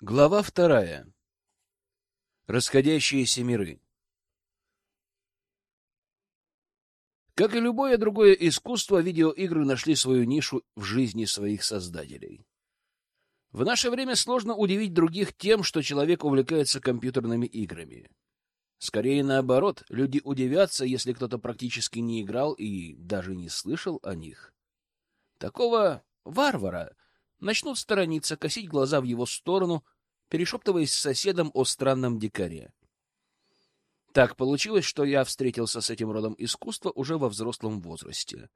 Глава вторая. Расходящиеся миры. Как и любое другое искусство, видеоигры нашли свою нишу в жизни своих создателей. В наше время сложно удивить других тем, что человек увлекается компьютерными играми. Скорее наоборот, люди удивятся, если кто-то практически не играл и даже не слышал о них. Такого варвара начнут сторониться, косить глаза в его сторону, перешептываясь с соседом о странном дикаре. Так получилось, что я встретился с этим родом искусства уже во взрослом возрасте.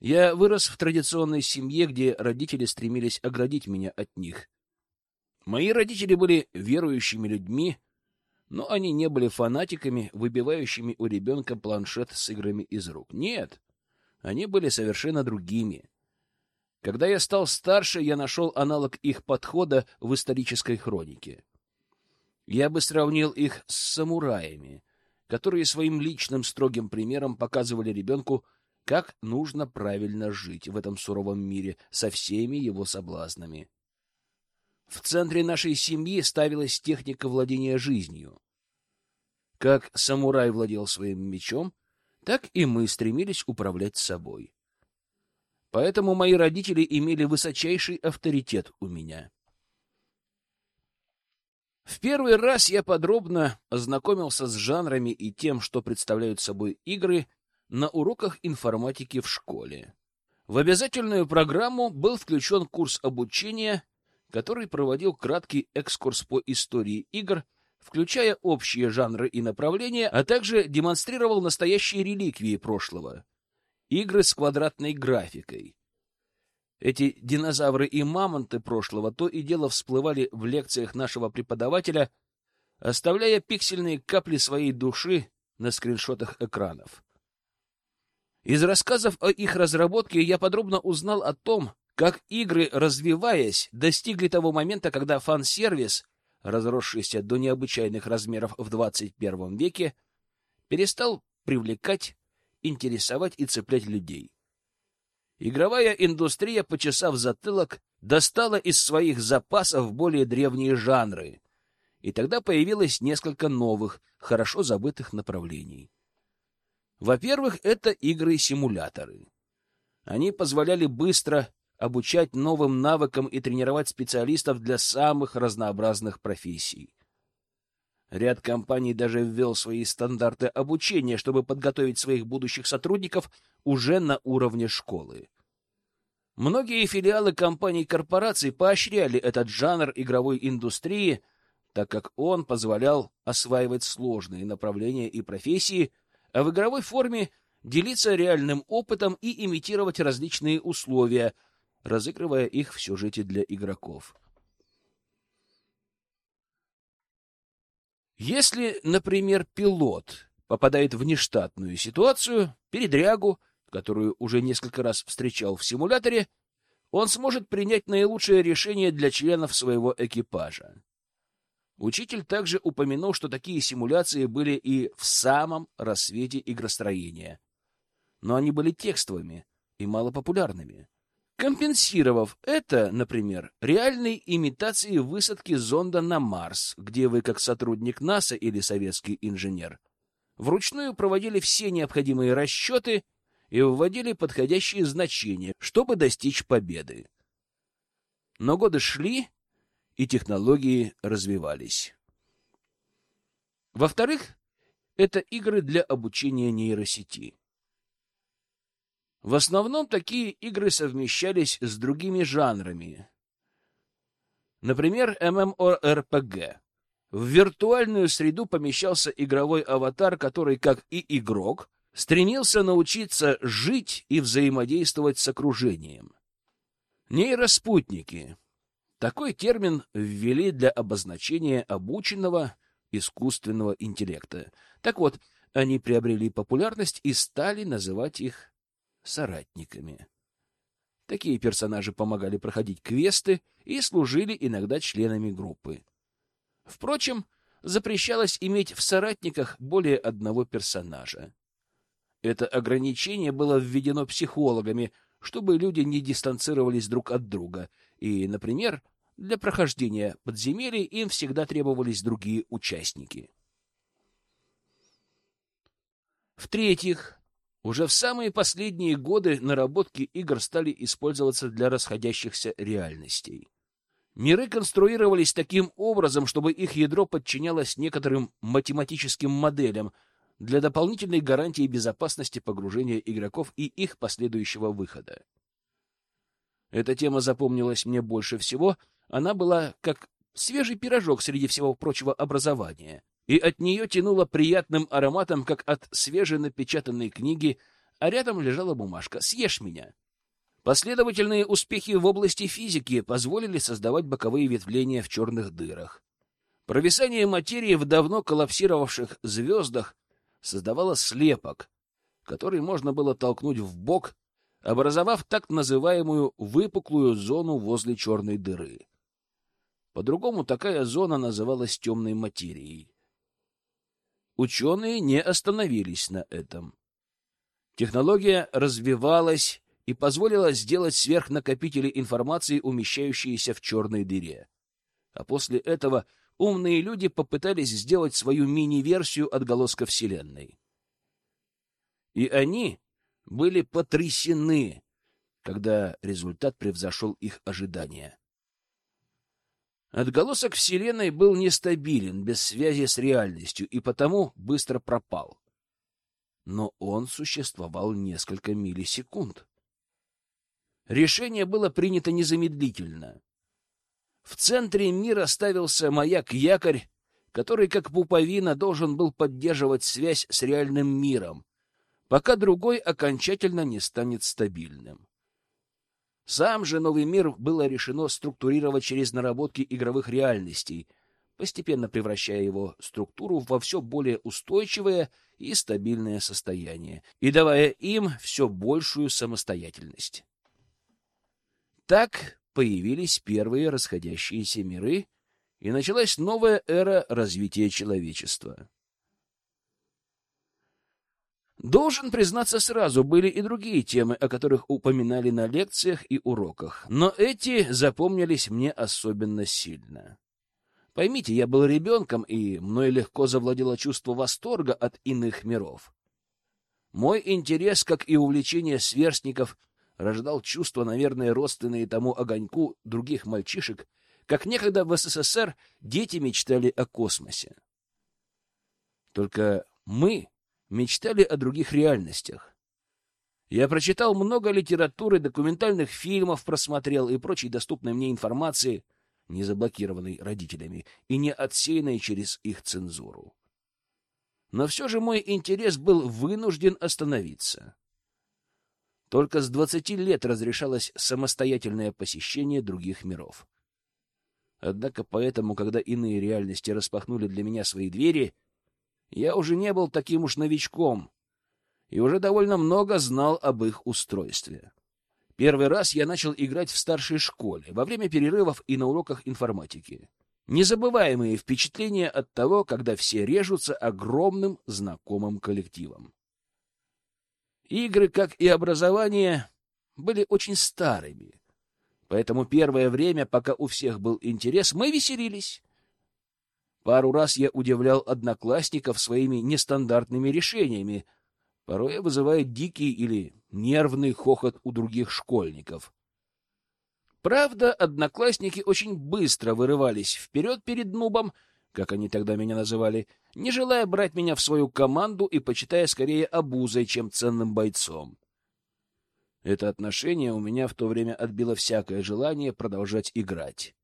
Я вырос в традиционной семье, где родители стремились оградить меня от них. Мои родители были верующими людьми, но они не были фанатиками, выбивающими у ребенка планшет с играми из рук. Нет, они были совершенно другими. Когда я стал старше, я нашел аналог их подхода в исторической хронике. Я бы сравнил их с самураями, которые своим личным строгим примером показывали ребенку, как нужно правильно жить в этом суровом мире со всеми его соблазнами. В центре нашей семьи ставилась техника владения жизнью. Как самурай владел своим мечом, так и мы стремились управлять собой. Поэтому мои родители имели высочайший авторитет у меня. В первый раз я подробно ознакомился с жанрами и тем, что представляют собой игры, на уроках информатики в школе. В обязательную программу был включен курс обучения, который проводил краткий экскурс по истории игр, включая общие жанры и направления, а также демонстрировал настоящие реликвии прошлого игры с квадратной графикой. Эти динозавры и мамонты прошлого то и дело всплывали в лекциях нашего преподавателя, оставляя пиксельные капли своей души на скриншотах экранов. Из рассказов о их разработке я подробно узнал о том, как игры, развиваясь, достигли того момента, когда фан-сервис, разросшийся до необычайных размеров в 21 веке, перестал привлекать интересовать и цеплять людей. Игровая индустрия, почесав затылок, достала из своих запасов более древние жанры, и тогда появилось несколько новых, хорошо забытых направлений. Во-первых, это игры-симуляторы. Они позволяли быстро обучать новым навыкам и тренировать специалистов для самых разнообразных профессий. Ряд компаний даже ввел свои стандарты обучения, чтобы подготовить своих будущих сотрудников уже на уровне школы. Многие филиалы компаний и корпораций поощряли этот жанр игровой индустрии, так как он позволял осваивать сложные направления и профессии, а в игровой форме делиться реальным опытом и имитировать различные условия, разыгрывая их в сюжете для игроков. Если, например, пилот попадает в нештатную ситуацию, передрягу, которую уже несколько раз встречал в симуляторе, он сможет принять наилучшее решение для членов своего экипажа. Учитель также упомянул, что такие симуляции были и в самом рассвете игростроения. Но они были текстовыми и малопопулярными компенсировав это, например, реальной имитацией высадки зонда на Марс, где вы, как сотрудник НАСА или советский инженер, вручную проводили все необходимые расчеты и вводили подходящие значения, чтобы достичь победы. Но годы шли, и технологии развивались. Во-вторых, это игры для обучения нейросети. В основном такие игры совмещались с другими жанрами. Например, MMORPG. В виртуальную среду помещался игровой аватар, который, как и игрок, стремился научиться жить и взаимодействовать с окружением. Нейроспутники. Такой термин ввели для обозначения обученного искусственного интеллекта. Так вот, они приобрели популярность и стали называть их соратниками. Такие персонажи помогали проходить квесты и служили иногда членами группы. Впрочем, запрещалось иметь в соратниках более одного персонажа. Это ограничение было введено психологами, чтобы люди не дистанцировались друг от друга и, например, Для прохождения подземелий им всегда требовались другие участники. В-третьих, уже в самые последние годы наработки игр стали использоваться для расходящихся реальностей. Миры конструировались таким образом, чтобы их ядро подчинялось некоторым математическим моделям для дополнительной гарантии безопасности погружения игроков и их последующего выхода. Эта тема запомнилась мне больше всего, она была как свежий пирожок среди всего прочего образования, и от нее тянуло приятным ароматом, как от свеженапечатанной книги, а рядом лежала бумажка «Съешь меня». Последовательные успехи в области физики позволили создавать боковые ветвления в черных дырах. Провисание материи в давно коллапсировавших звездах создавало слепок, который можно было толкнуть в бок, образовав так называемую выпуклую зону возле черной дыры. По-другому такая зона называлась темной материей. Ученые не остановились на этом. Технология развивалась и позволила сделать сверхнакопители информации, умещающиеся в черной дыре. А после этого умные люди попытались сделать свою мини-версию отголоска Вселенной. И они были потрясены, когда результат превзошел их ожидания. Отголосок Вселенной был нестабилен, без связи с реальностью, и потому быстро пропал. Но он существовал несколько миллисекунд. Решение было принято незамедлительно. В центре мира ставился маяк-якорь, который, как пуповина, должен был поддерживать связь с реальным миром, пока другой окончательно не станет стабильным. Сам же новый мир было решено структурировать через наработки игровых реальностей, постепенно превращая его структуру во все более устойчивое и стабильное состояние и давая им все большую самостоятельность. Так появились первые расходящиеся миры, и началась новая эра развития человечества. Должен признаться сразу, были и другие темы, о которых упоминали на лекциях и уроках, но эти запомнились мне особенно сильно. Поймите, я был ребенком, и мной легко завладело чувство восторга от иных миров. Мой интерес, как и увлечение сверстников, рождал чувства, наверное, родственные тому огоньку других мальчишек, как некогда в СССР дети мечтали о космосе. Только мы мечтали о других реальностях. Я прочитал много литературы, документальных фильмов просмотрел и прочей доступной мне информации, не заблокированной родителями и не отсеянной через их цензуру. Но все же мой интерес был вынужден остановиться. Только с двадцати лет разрешалось самостоятельное посещение других миров. Однако поэтому, когда иные реальности распахнули для меня свои двери — я уже не был таким уж новичком и уже довольно много знал об их устройстве. Первый раз я начал играть в старшей школе, во время перерывов и на уроках информатики. Незабываемые впечатления от того, когда все режутся огромным знакомым коллективом. Игры, как и образование, были очень старыми. Поэтому первое время, пока у всех был интерес, мы веселились. Пару раз я удивлял одноклассников своими нестандартными решениями, порой вызывая дикий или нервный хохот у других школьников. Правда, одноклассники очень быстро вырывались вперед перед нубом, как они тогда меня называли, не желая брать меня в свою команду и почитая скорее обузой, чем ценным бойцом. Это отношение у меня в то время отбило всякое желание продолжать играть.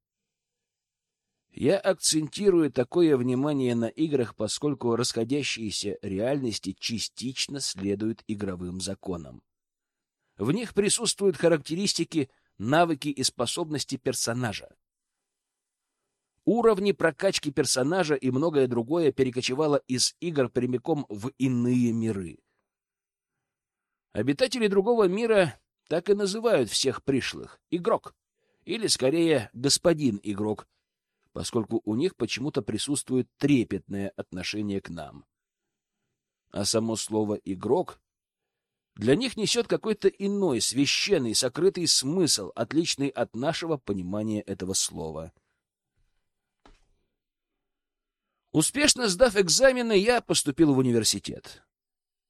Я акцентирую такое внимание на играх, поскольку расходящиеся реальности частично следуют игровым законам. В них присутствуют характеристики, навыки и способности персонажа. Уровни прокачки персонажа и многое другое перекочевало из игр прямиком в иные миры. Обитатели другого мира так и называют всех пришлых — игрок, или, скорее, господин игрок, поскольку у них почему-то присутствует трепетное отношение к нам. А само слово «игрок» для них несет какой-то иной, священный, сокрытый смысл, отличный от нашего понимания этого слова. Успешно сдав экзамены, я поступил в университет.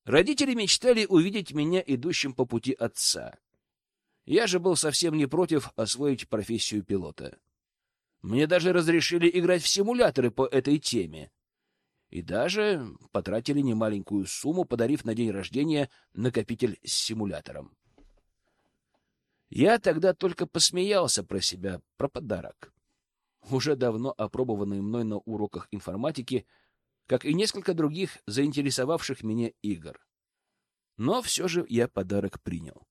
Родители мечтали увидеть меня идущим по пути отца. Я же был совсем не против освоить профессию пилота. Мне даже разрешили играть в симуляторы по этой теме. И даже потратили немаленькую сумму, подарив на день рождения накопитель с симулятором. Я тогда только посмеялся про себя, про подарок. Уже давно опробованный мной на уроках информатики, как и несколько других заинтересовавших меня игр. Но все же я подарок принял.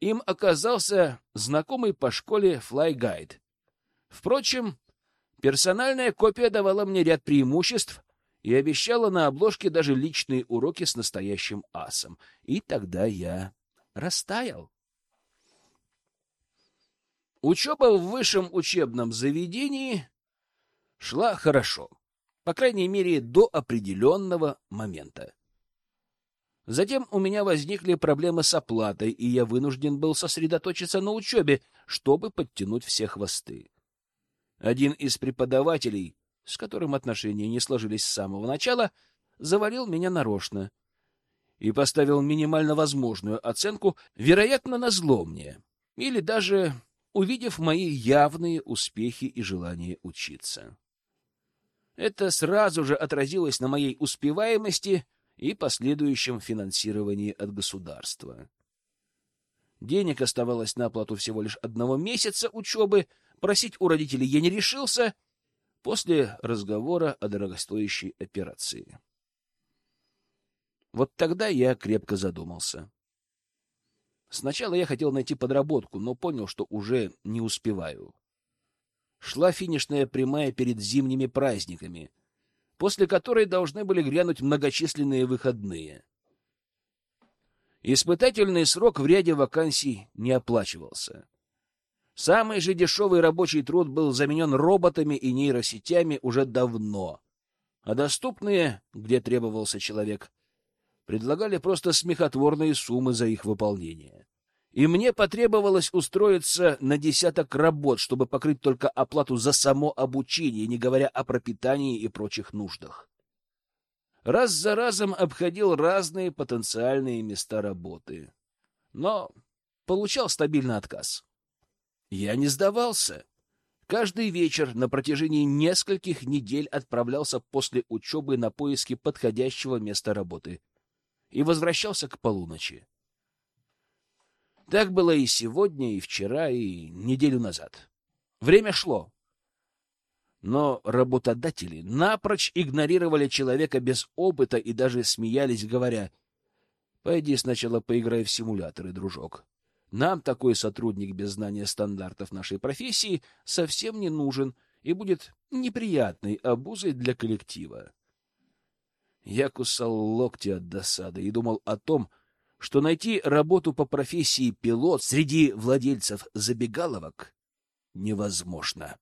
Им оказался знакомый по школе Guide. Впрочем, персональная копия давала мне ряд преимуществ и обещала на обложке даже личные уроки с настоящим асом. И тогда я растаял. Учеба в высшем учебном заведении шла хорошо, по крайней мере, до определенного момента. Затем у меня возникли проблемы с оплатой, и я вынужден был сосредоточиться на учебе, чтобы подтянуть все хвосты. Один из преподавателей, с которым отношения не сложились с самого начала, завалил меня нарочно и поставил минимально возможную оценку, вероятно, на зло мне, или даже увидев мои явные успехи и желание учиться. Это сразу же отразилось на моей успеваемости и последующем финансировании от государства. Денег оставалось на оплату всего лишь одного месяца учебы, просить у родителей я не решился после разговора о дорогостоящей операции. Вот тогда я крепко задумался. Сначала я хотел найти подработку, но понял, что уже не успеваю. Шла финишная прямая перед зимними праздниками — после которой должны были грянуть многочисленные выходные. Испытательный срок в ряде вакансий не оплачивался. Самый же дешевый рабочий труд был заменен роботами и нейросетями уже давно, а доступные, где требовался человек, предлагали просто смехотворные суммы за их выполнение и мне потребовалось устроиться на десяток работ, чтобы покрыть только оплату за само обучение, не говоря о пропитании и прочих нуждах. Раз за разом обходил разные потенциальные места работы, но получал стабильный отказ. Я не сдавался. Каждый вечер на протяжении нескольких недель отправлялся после учебы на поиски подходящего места работы и возвращался к полуночи. Так было и сегодня, и вчера, и неделю назад. Время шло. Но работодатели напрочь игнорировали человека без опыта и даже смеялись, говоря, «Пойди сначала поиграй в симуляторы, дружок. Нам такой сотрудник без знания стандартов нашей профессии совсем не нужен и будет неприятной обузой для коллектива». Я кусал локти от досады и думал о том, что найти работу по профессии пилот среди владельцев забегаловок невозможно.